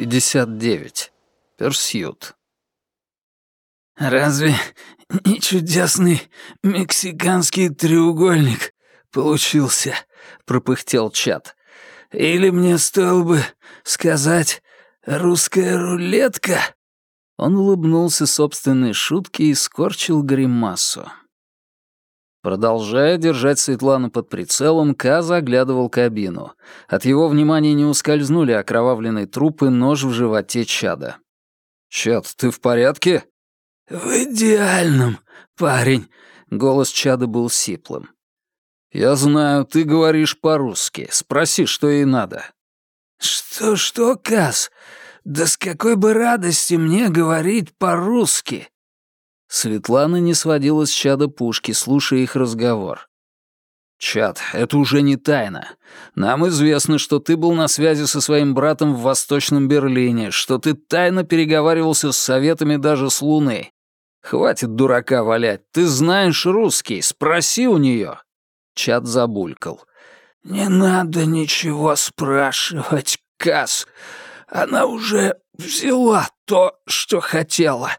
59. Персьют. «Разве не чудесный мексиканский треугольник получился?» — пропыхтел Чат. «Или мне стоило бы сказать «русская рулетка»?» Он улыбнулся собственной шутке и скорчил гримасу. Продолжая держать Светлану под прицелом, Каза оглядывал кабину. От его внимания не ускользнули окровавленные трупы, нож в животе Чада. «Чад, ты в порядке?» «В идеальном, парень», — голос Чада был сиплым. «Я знаю, ты говоришь по-русски. Спроси, что ей надо». «Что-что, Каз? Да с какой бы радости мне говорить по-русски?» Светлана не сводила с чада пушки, слушая их разговор. «Чад, это уже не тайна. Нам известно, что ты был на связи со своим братом в Восточном Берлине, что ты тайно переговаривался с советами даже с Луны. Хватит дурака валять, ты знаешь русский, спроси у нее». Чад забулькал. «Не надо ничего спрашивать, Кас. Она уже взяла то, что хотела.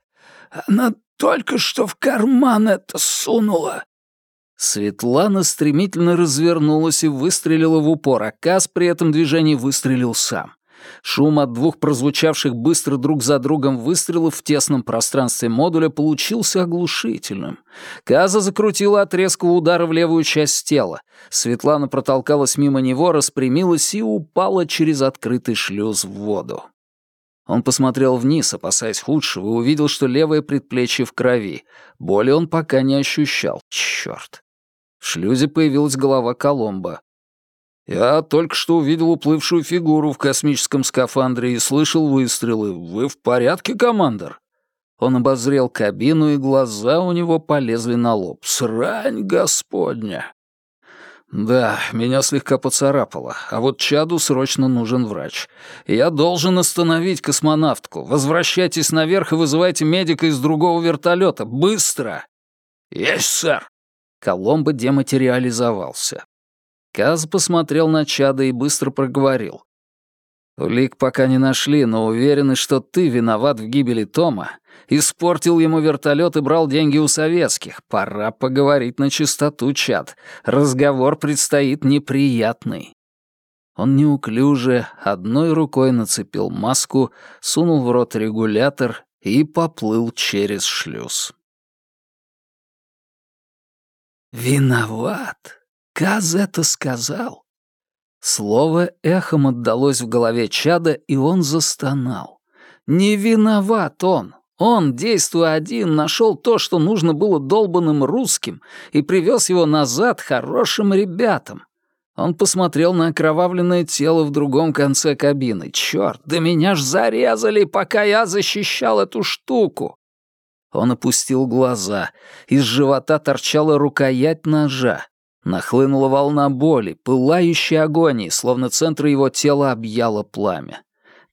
Она только что в карман это сунула». Светлана стремительно развернулась и выстрелила в упор, а Кас при этом движении выстрелил сам. Шум от двух прозвучавших быстро друг за другом выстрелов в тесном пространстве модуля получился оглушительным. Каза закрутила от резкого удара в левую часть тела. Светлана протолкалась мимо него, распрямилась и упала через открытый шлюз в воду. Он посмотрел вниз, опасаясь худшего, и увидел, что левое предплечье в крови. Боли он пока не ощущал. Чёрт. В шлюзе появилась голова Коломбо. «Я только что увидел уплывшую фигуру в космическом скафандре и слышал выстрелы. Вы в порядке, командор?» Он обозрел кабину, и глаза у него полезли на лоб. «Срань господня!» «Да, меня слегка поцарапало, а вот Чаду срочно нужен врач. Я должен остановить космонавтку. Возвращайтесь наверх и вызывайте медика из другого вертолета. Быстро!» «Есть, сэр!» Коломбо дематериализовался. Каз посмотрел на Чада и быстро проговорил. «Улик пока не нашли, но уверены, что ты виноват в гибели Тома. Испортил ему вертолет и брал деньги у советских. Пора поговорить на чистоту, Чад. Разговор предстоит неприятный». Он неуклюже одной рукой нацепил маску, сунул в рот регулятор и поплыл через шлюз. «Виноват», Каз это сказал. Слово эхом отдалось в голове чада, и он застонал. Не виноват он. Он, действуя один, нашел то, что нужно было долбанным русским, и привез его назад хорошим ребятам. Он посмотрел на окровавленное тело в другом конце кабины. Черт, да меня ж зарезали, пока я защищал эту штуку. Он опустил глаза. Из живота торчала рукоять ножа. Нахлынула волна боли, пылающей агонии, словно центр его тела объяло пламя.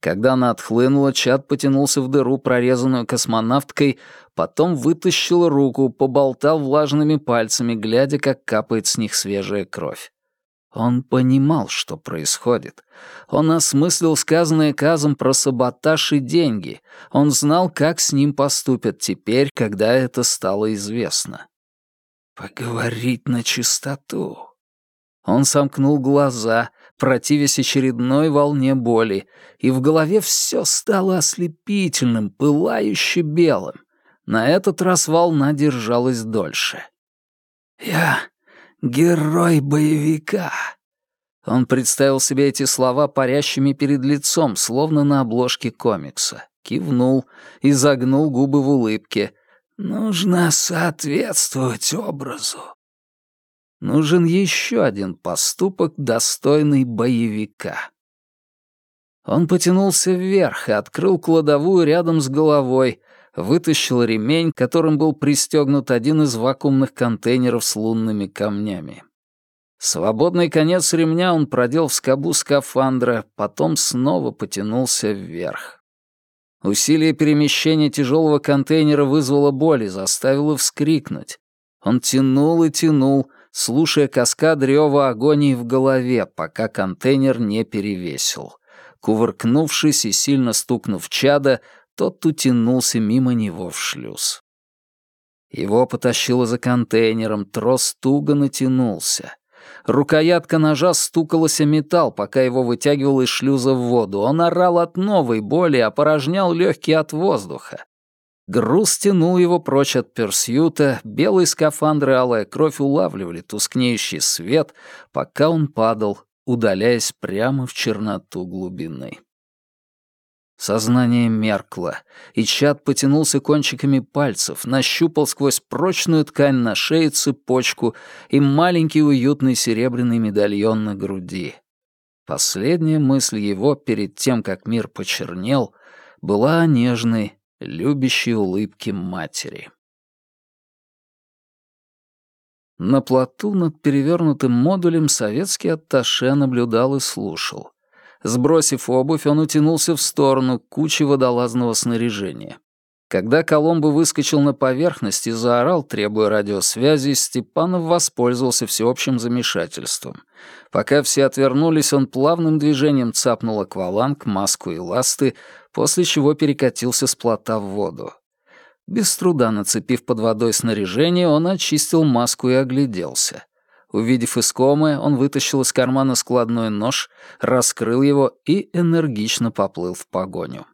Когда она отхлынула, Чад потянулся в дыру, прорезанную космонавткой, потом вытащил руку, поболтал влажными пальцами, глядя, как капает с них свежая кровь. Он понимал, что происходит. Он осмыслил сказанное Казом про саботаж и деньги. Он знал, как с ним поступят теперь, когда это стало известно. Поговорить на чистоту. Он сомкнул глаза, противясь очередной волне боли, и в голове все стало ослепительным, пылающе белым. На этот раз волна держалась дольше. «Я герой боевика». Он представил себе эти слова парящими перед лицом, словно на обложке комикса. Кивнул и загнул губы в улыбке, Нужно соответствовать образу. Нужен еще один поступок, достойный боевика. Он потянулся вверх и открыл кладовую рядом с головой, вытащил ремень, которым был пристегнут один из вакуумных контейнеров с лунными камнями. Свободный конец ремня он продел в скобу скафандра, потом снова потянулся вверх. Усилие перемещения тяжелого контейнера вызвало боль и заставило вскрикнуть. Он тянул и тянул, слушая каскад рева агонии в голове, пока контейнер не перевесил. Кувыркнувшись и сильно стукнув чада, тот утянулся мимо него в шлюз. Его потащило за контейнером, трос туго натянулся. Рукоятка ножа стукалась о металл, пока его вытягивало из шлюза в воду. Он орал от новой боли, опорожнял легкие от воздуха. Груз тянул его прочь от персьюта, белые скафандры и алая кровь улавливали тускнеющий свет, пока он падал, удаляясь прямо в черноту глубины. Сознание меркло, и чад потянулся кончиками пальцев, нащупал сквозь прочную ткань на шее цепочку и маленький уютный серебряный медальон на груди. Последняя мысль его перед тем, как мир почернел, была о нежной, любящей улыбке матери. На плоту над перевернутым модулем советский атташе наблюдал и слушал. Сбросив обувь, он утянулся в сторону кучи водолазного снаряжения. Когда Коломбо выскочил на поверхность и заорал, требуя радиосвязи, Степанов воспользовался всеобщим замешательством. Пока все отвернулись, он плавным движением цапнул акваланг, маску и ласты, после чего перекатился с плота в воду. Без труда нацепив под водой снаряжение, он очистил маску и огляделся. Увидев искомое, он вытащил из кармана складной нож, раскрыл его и энергично поплыл в погоню.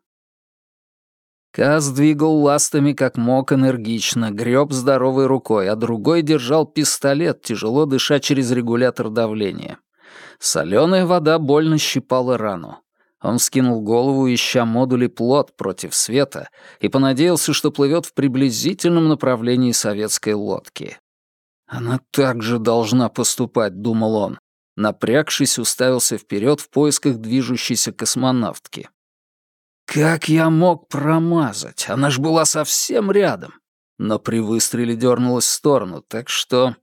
Каз двигал ластами как мог энергично, греб здоровой рукой, а другой держал пистолет, тяжело дыша через регулятор давления. Соленая вода больно щипала рану. Он скинул голову, ища модули плот против света, и понадеялся, что плывет в приблизительном направлении советской лодки. «Она так же должна поступать», — думал он. Напрягшись, уставился вперед в поисках движущейся космонавтки. «Как я мог промазать? Она ж была совсем рядом!» Но при выстреле дернулась в сторону, так что...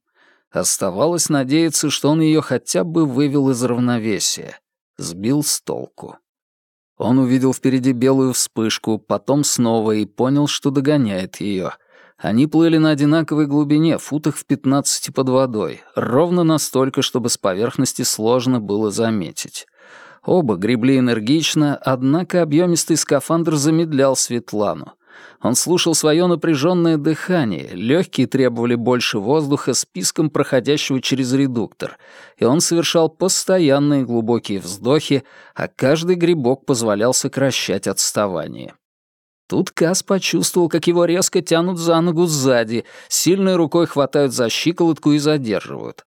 Оставалось надеяться, что он ее хотя бы вывел из равновесия. Сбил с толку. Он увидел впереди белую вспышку, потом снова и понял, что догоняет ее. Они плыли на одинаковой глубине, футах в 15 под водой, ровно настолько, чтобы с поверхности сложно было заметить. Оба гребли энергично, однако объемистый скафандр замедлял Светлану. Он слушал свое напряженное дыхание, легкие требовали больше воздуха списком проходящего через редуктор, и он совершал постоянные глубокие вздохи, а каждый грибок позволял сокращать отставание. Тут Кас почувствовал, как его резко тянут за ногу сзади, сильной рукой хватают за щиколотку и задерживают.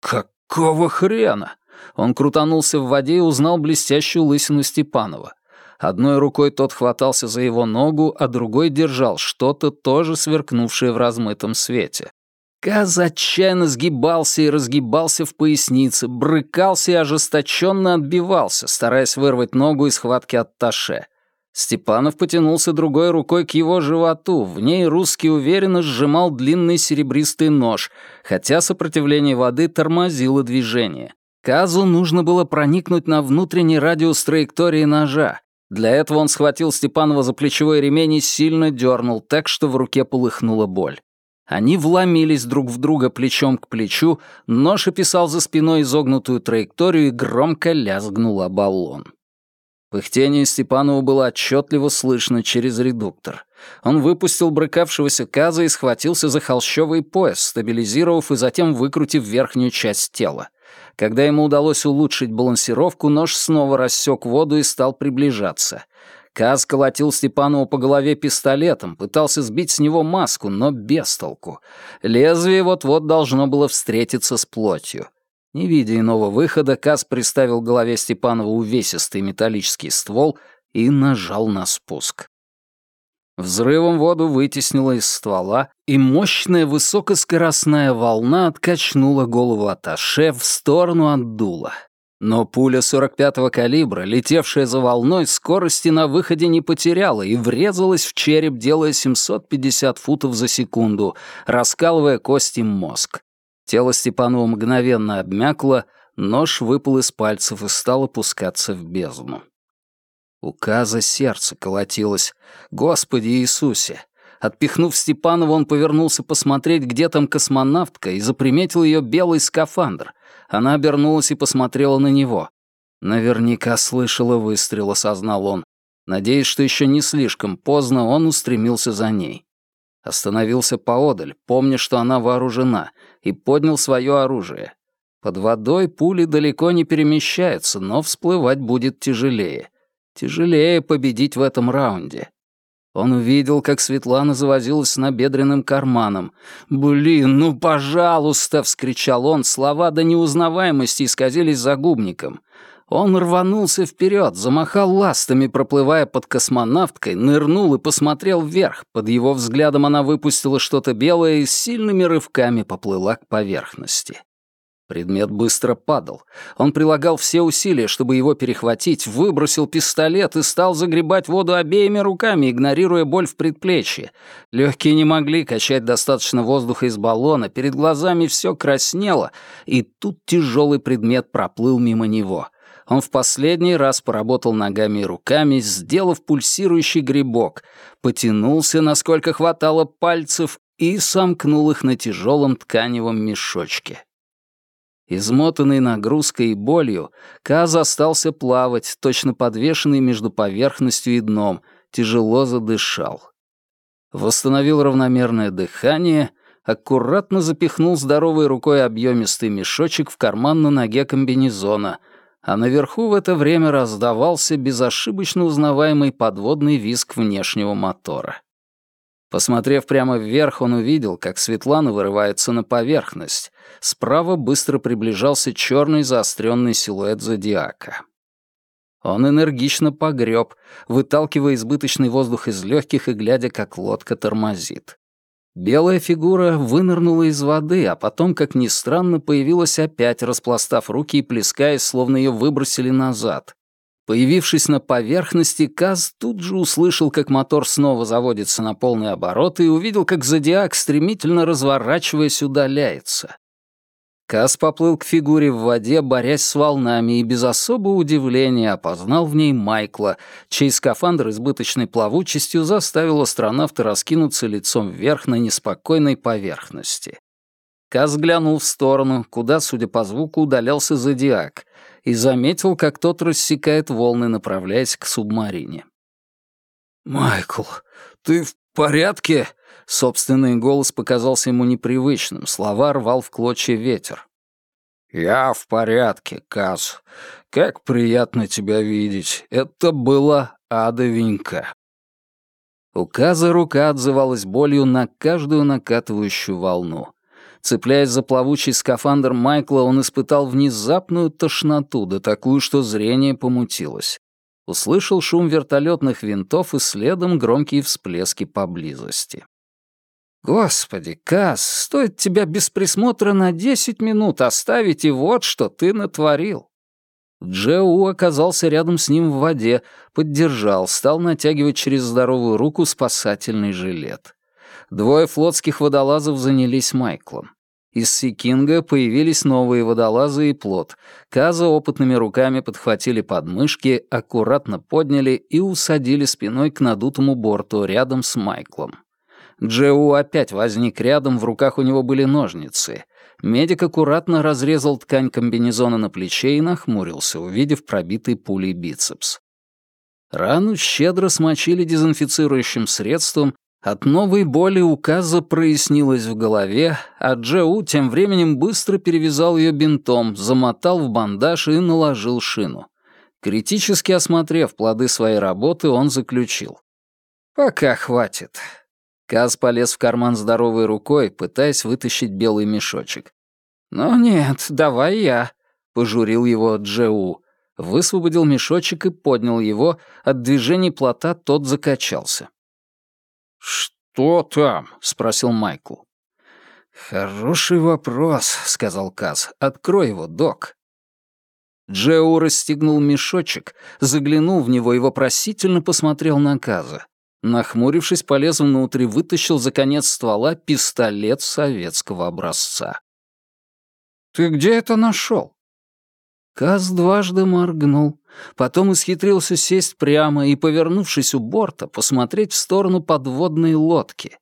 «Какого хрена?» Он крутанулся в воде и узнал блестящую лысину Степанова. Одной рукой тот хватался за его ногу, а другой держал что-то, тоже сверкнувшее в размытом свете. Каз отчаянно сгибался и разгибался в пояснице, брыкался и ожесточенно отбивался, стараясь вырвать ногу из хватки от Таше. Степанов потянулся другой рукой к его животу, в ней русский уверенно сжимал длинный серебристый нож, хотя сопротивление воды тормозило движение. Казу нужно было проникнуть на внутренний радиус траектории ножа. Для этого он схватил Степанова за плечевой ремень и сильно дернул, так что в руке полыхнула боль. Они вломились друг в друга плечом к плечу, нож описал за спиной изогнутую траекторию и громко лязгнул баллон. Пыхтение Степанова было отчетливо слышно через редуктор. Он выпустил брыкавшегося каза и схватился за холщовый пояс, стабилизировав и затем выкрутив верхнюю часть тела. Когда ему удалось улучшить балансировку, нож снова рассек воду и стал приближаться. Каз колотил Степанову по голове пистолетом, пытался сбить с него маску, но без толку. Лезвие вот-вот должно было встретиться с плотью. Не видя иного выхода, Кас приставил к голове Степанова увесистый металлический ствол и нажал на спуск. Взрывом воду вытеснило из ствола, и мощная высокоскоростная волна откачнула голову Аташе в сторону от дула. Но пуля 45-го калибра, летевшая за волной, скорости на выходе не потеряла и врезалась в череп, делая 750 футов за секунду, раскалывая кости мозг. Тело Степанова мгновенно обмякло, нож выпал из пальцев и стал опускаться в бездну. У Каза сердце колотилось. «Господи Иисусе!» Отпихнув Степанова, он повернулся посмотреть, где там космонавтка, и заприметил ее белый скафандр. Она обернулась и посмотрела на него. Наверняка слышала выстрел, осознал он. Надеясь, что еще не слишком поздно, он устремился за ней. Остановился поодаль, помня, что она вооружена, и поднял свое оружие. Под водой пули далеко не перемещаются, но всплывать будет тяжелее. Тяжелее победить в этом раунде. Он увидел, как Светлана завозилась с набедренным карманом. «Блин, ну пожалуйста!» — вскричал он. Слова до неузнаваемости исказились загубником. Он рванулся вперед, замахал ластами, проплывая под космонавткой, нырнул и посмотрел вверх. Под его взглядом она выпустила что-то белое и с сильными рывками поплыла к поверхности. Предмет быстро падал. Он прилагал все усилия, чтобы его перехватить, выбросил пистолет и стал загребать воду обеими руками, игнорируя боль в предплечье. Легкие не могли качать достаточно воздуха из баллона, перед глазами все краснело, и тут тяжелый предмет проплыл мимо него. Он в последний раз поработал ногами и руками, сделав пульсирующий грибок, потянулся, насколько хватало пальцев, и сомкнул их на тяжелом тканевом мешочке. Измотанный нагрузкой и болью, Каз остался плавать, точно подвешенный между поверхностью и дном, тяжело задышал. Восстановил равномерное дыхание, аккуратно запихнул здоровой рукой объемистый мешочек в карман на ноге комбинезона — а наверху в это время раздавался безошибочно узнаваемый подводный визг внешнего мотора. Посмотрев прямо вверх, он увидел, как Светлана вырывается на поверхность. Справа быстро приближался черный заостренный силуэт зодиака. Он энергично погреб, выталкивая избыточный воздух из легких и глядя, как лодка тормозит. Белая фигура вынырнула из воды, а потом, как ни странно, появилась опять, распластав руки и плескаясь, словно ее выбросили назад. Появившись на поверхности, Каз тут же услышал, как мотор снова заводится на полный оборот и увидел, как зодиак, стремительно разворачиваясь, удаляется. Кас поплыл к фигуре в воде, борясь с волнами, и без особого удивления опознал в ней Майкла, чей скафандр избыточной плавучестью заставил астронавта раскинуться лицом вверх на неспокойной поверхности. Кас глянул в сторону, куда, судя по звуку, удалялся зодиак, и заметил, как тот рассекает волны, направляясь к субмарине. «Майкл, ты в порядке?» Собственный голос показался ему непривычным, слова рвал в клочья ветер. «Я в порядке, Каз. Как приятно тебя видеть. Это было адовенько». У Каза рука отзывалась болью на каждую накатывающую волну. Цепляясь за плавучий скафандр Майкла, он испытал внезапную тошноту, да такую, что зрение помутилось. Услышал шум вертолетных винтов и следом громкие всплески поблизости. Господи, Каз, стоит тебя без присмотра на десять минут оставить, и вот что ты натворил. Джеу оказался рядом с ним в воде, поддержал, стал натягивать через здоровую руку спасательный жилет. Двое флотских водолазов занялись Майклом. Из Сикинга появились новые водолазы и плот. Каза опытными руками подхватили подмышки, аккуратно подняли и усадили спиной к надутому борту рядом с Майклом. Джеу опять возник рядом, в руках у него были ножницы. Медик аккуратно разрезал ткань комбинезона на плече и нахмурился, увидев пробитый пулей бицепс. Рану щедро смочили дезинфицирующим средством, от новой боли указа прояснилось в голове, а Джеу тем временем быстро перевязал ее бинтом, замотал в бандаж и наложил шину. Критически осмотрев плоды своей работы, он заключил. «Пока хватит. Каз полез в карман здоровой рукой, пытаясь вытащить белый мешочек. «Ну нет, давай я», — пожурил его Джеу. Высвободил мешочек и поднял его, от движений плота тот закачался. «Что там?» — спросил Майкл. «Хороший вопрос», — сказал Каз. «Открой его, док». Джеу расстегнул мешочек, заглянул в него и вопросительно посмотрел на Каза. Нахмурившись, полез внутрь и вытащил за конец ствола пистолет советского образца. «Ты где это нашел?» Каз дважды моргнул, потом исхитрился сесть прямо и, повернувшись у борта, посмотреть в сторону подводной лодки.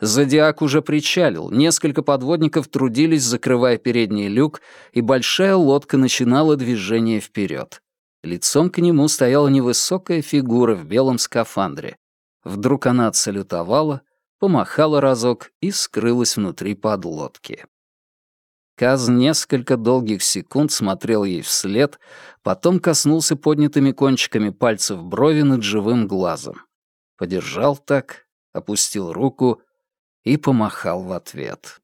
Зодиак уже причалил, несколько подводников трудились, закрывая передний люк, и большая лодка начинала движение вперед. Лицом к нему стояла невысокая фигура в белом скафандре. Вдруг она отсалютовала, помахала разок и скрылась внутри подлодки. Каз несколько долгих секунд смотрел ей вслед, потом коснулся поднятыми кончиками пальцев брови над живым глазом. Подержал так, опустил руку и помахал в ответ.